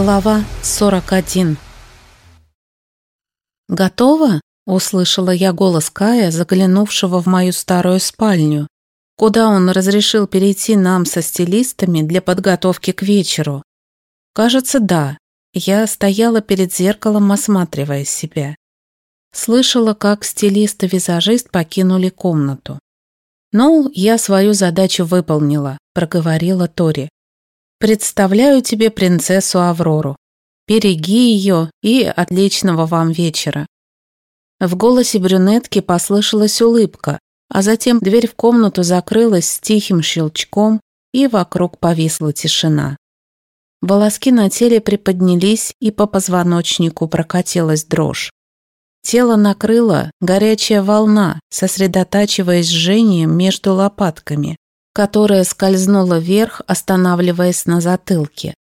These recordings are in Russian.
Глава 41 «Готово?» – услышала я голос Кая, заглянувшего в мою старую спальню, куда он разрешил перейти нам со стилистами для подготовки к вечеру. Кажется, да. Я стояла перед зеркалом, осматривая себя. Слышала, как стилист и визажист покинули комнату. «Ну, я свою задачу выполнила», – проговорила Тори. Представляю тебе принцессу Аврору. Береги ее и отличного вам вечера». В голосе брюнетки послышалась улыбка, а затем дверь в комнату закрылась с тихим щелчком, и вокруг повисла тишина. Волоски на теле приподнялись, и по позвоночнику прокатилась дрожь. Тело накрыло горячая волна, сосредотачиваясь жжением между лопатками которая скользнула вверх, останавливаясь на затылке.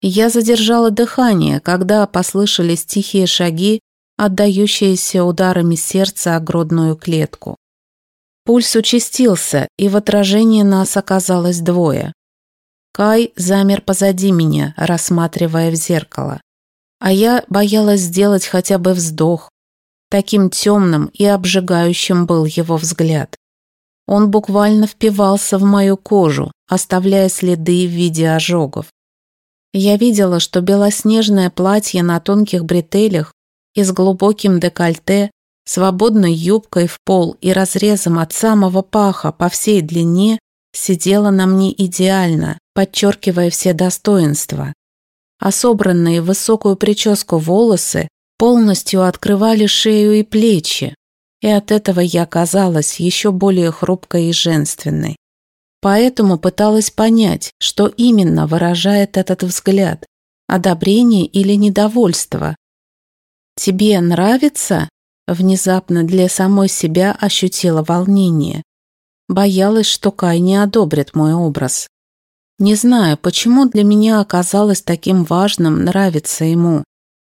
Я задержала дыхание, когда послышались тихие шаги, отдающиеся ударами сердца о грудную клетку. Пульс участился, и в отражении нас оказалось двое. Кай замер позади меня, рассматривая в зеркало. А я боялась сделать хотя бы вздох. Таким темным и обжигающим был его взгляд. Он буквально впивался в мою кожу, оставляя следы в виде ожогов. Я видела, что белоснежное платье на тонких бретелях и с глубоким декольте, свободной юбкой в пол и разрезом от самого паха по всей длине сидело на мне идеально, подчеркивая все достоинства. А собранные в высокую прическу волосы полностью открывали шею и плечи, и от этого я казалась еще более хрупкой и женственной. Поэтому пыталась понять, что именно выражает этот взгляд – одобрение или недовольство. «Тебе нравится?» Внезапно для самой себя ощутила волнение. Боялась, что Кай не одобрит мой образ. Не знаю, почему для меня оказалось таким важным нравиться ему.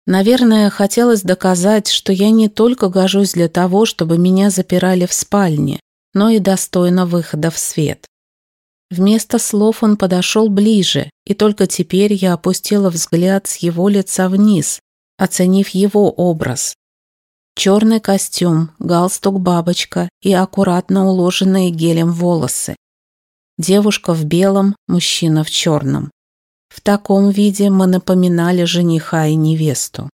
Наверное, хотелось доказать, что я не только гожусь для того, чтобы меня запирали в спальне, но и достойна выхода в свет. Вместо слов он подошел ближе, и только теперь я опустила взгляд с его лица вниз, оценив его образ. Черный костюм, галстук-бабочка и аккуратно уложенные гелем волосы. Девушка в белом, мужчина в черном. В таком виде мы напоминали жениха и невесту.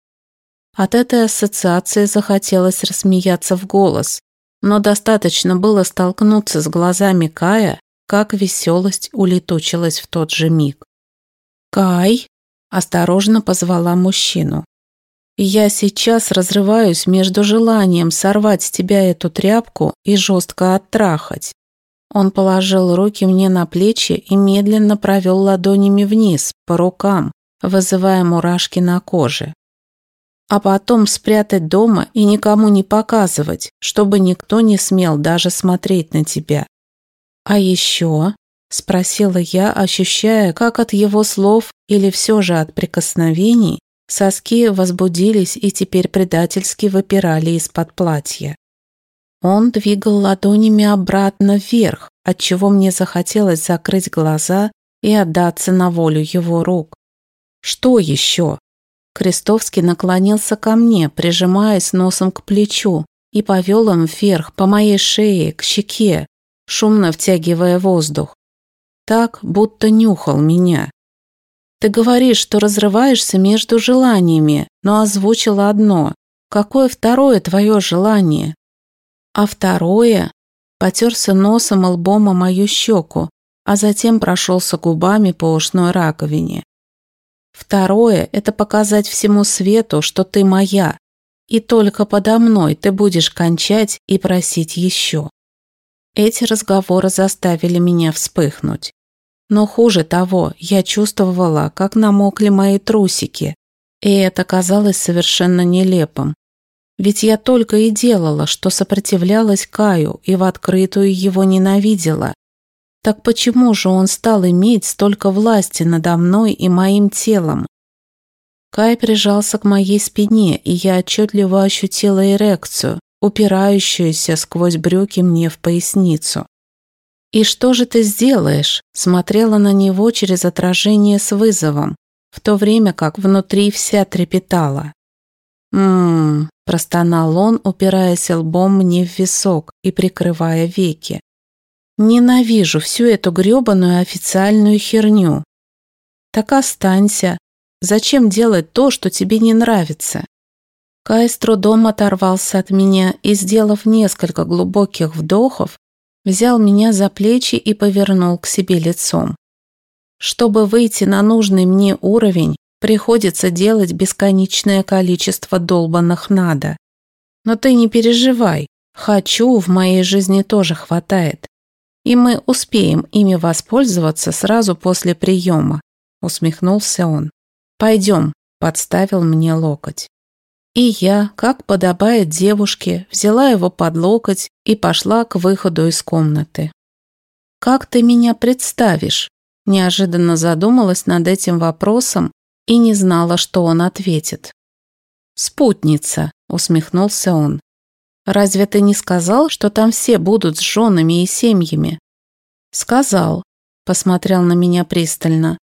От этой ассоциации захотелось рассмеяться в голос, но достаточно было столкнуться с глазами Кая, как веселость улетучилась в тот же миг. «Кай!» – осторожно позвала мужчину. «Я сейчас разрываюсь между желанием сорвать с тебя эту тряпку и жестко оттрахать. Он положил руки мне на плечи и медленно провел ладонями вниз, по рукам, вызывая мурашки на коже. А потом спрятать дома и никому не показывать, чтобы никто не смел даже смотреть на тебя. «А еще?» – спросила я, ощущая, как от его слов или все же от прикосновений соски возбудились и теперь предательски выпирали из-под платья. Он двигал ладонями обратно вверх, отчего мне захотелось закрыть глаза и отдаться на волю его рук. «Что еще?» Крестовский наклонился ко мне, прижимаясь носом к плечу, и повел им вверх, по моей шее, к щеке, шумно втягивая воздух. Так, будто нюхал меня. «Ты говоришь, что разрываешься между желаниями, но озвучила одно. Какое второе твое желание?» А второе потерся носом и лбом о мою щеку, а затем прошелся губами по ушной раковине. Второе – это показать всему свету, что ты моя, и только подо мной ты будешь кончать и просить еще. Эти разговоры заставили меня вспыхнуть. Но хуже того, я чувствовала, как намокли мои трусики, и это казалось совершенно нелепым. Ведь я только и делала, что сопротивлялась Каю и в открытую его ненавидела. Так почему же он стал иметь столько власти надо мной и моим телом? Кай прижался к моей спине, и я отчетливо ощутила эрекцию, упирающуюся сквозь брюки мне в поясницу. «И что же ты сделаешь?» Смотрела на него через отражение с вызовом. в то время как внутри вся трепетала. «М-м-м», простонал он, упираясь лбом мне в висок и прикрывая веки. «Ненавижу всю эту грёбаную официальную херню. Так останься. Зачем делать то, что тебе не нравится?» Кай с трудом оторвался от меня и, сделав несколько глубоких вдохов, взял меня за плечи и повернул к себе лицом. Чтобы выйти на нужный мне уровень, приходится делать бесконечное количество долбанных надо. Но ты не переживай, хочу в моей жизни тоже хватает. И мы успеем ими воспользоваться сразу после приема, усмехнулся он. Пойдем, подставил мне локоть. И я, как подобает девушке, взяла его под локоть и пошла к выходу из комнаты. «Как ты меня представишь?» Неожиданно задумалась над этим вопросом и не знала, что он ответит. «Спутница», — усмехнулся он. «Разве ты не сказал, что там все будут с женами и семьями?» «Сказал», — посмотрел на меня пристально.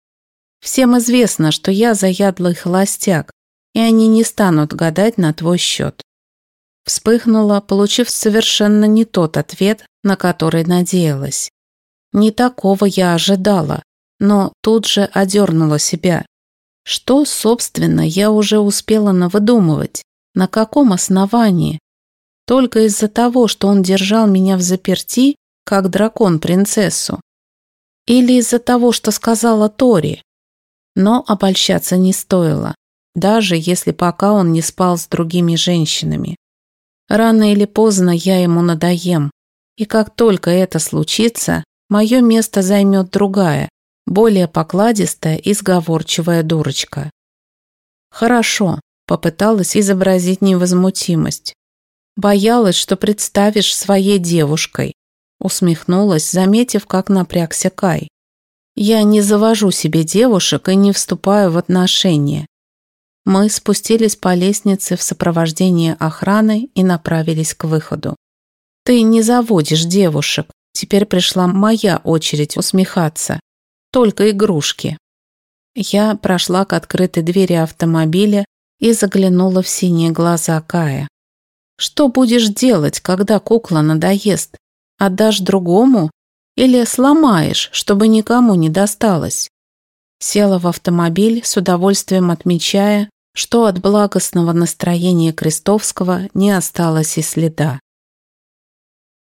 «Всем известно, что я заядлый холостяк, и они не станут гадать на твой счет». Вспыхнула, получив совершенно не тот ответ, на который надеялась. Не такого я ожидала, но тут же одернула себя. Что, собственно, я уже успела навыдумывать? На каком основании? Только из-за того, что он держал меня в заперти, как дракон принцессу? Или из-за того, что сказала Тори? Но обольщаться не стоило даже если пока он не спал с другими женщинами. Рано или поздно я ему надоем, и как только это случится, мое место займет другая, более покладистая и сговорчивая дурочка. Хорошо, попыталась изобразить невозмутимость. Боялась, что представишь своей девушкой. Усмехнулась, заметив, как напрягся Кай. Я не завожу себе девушек и не вступаю в отношения. Мы спустились по лестнице в сопровождении охраны и направились к выходу. «Ты не заводишь девушек. Теперь пришла моя очередь усмехаться. Только игрушки». Я прошла к открытой двери автомобиля и заглянула в синие глаза Кая. «Что будешь делать, когда кукла надоест? Отдашь другому? Или сломаешь, чтобы никому не досталось?» Села в автомобиль, с удовольствием отмечая, что от благостного настроения Крестовского не осталось и следа.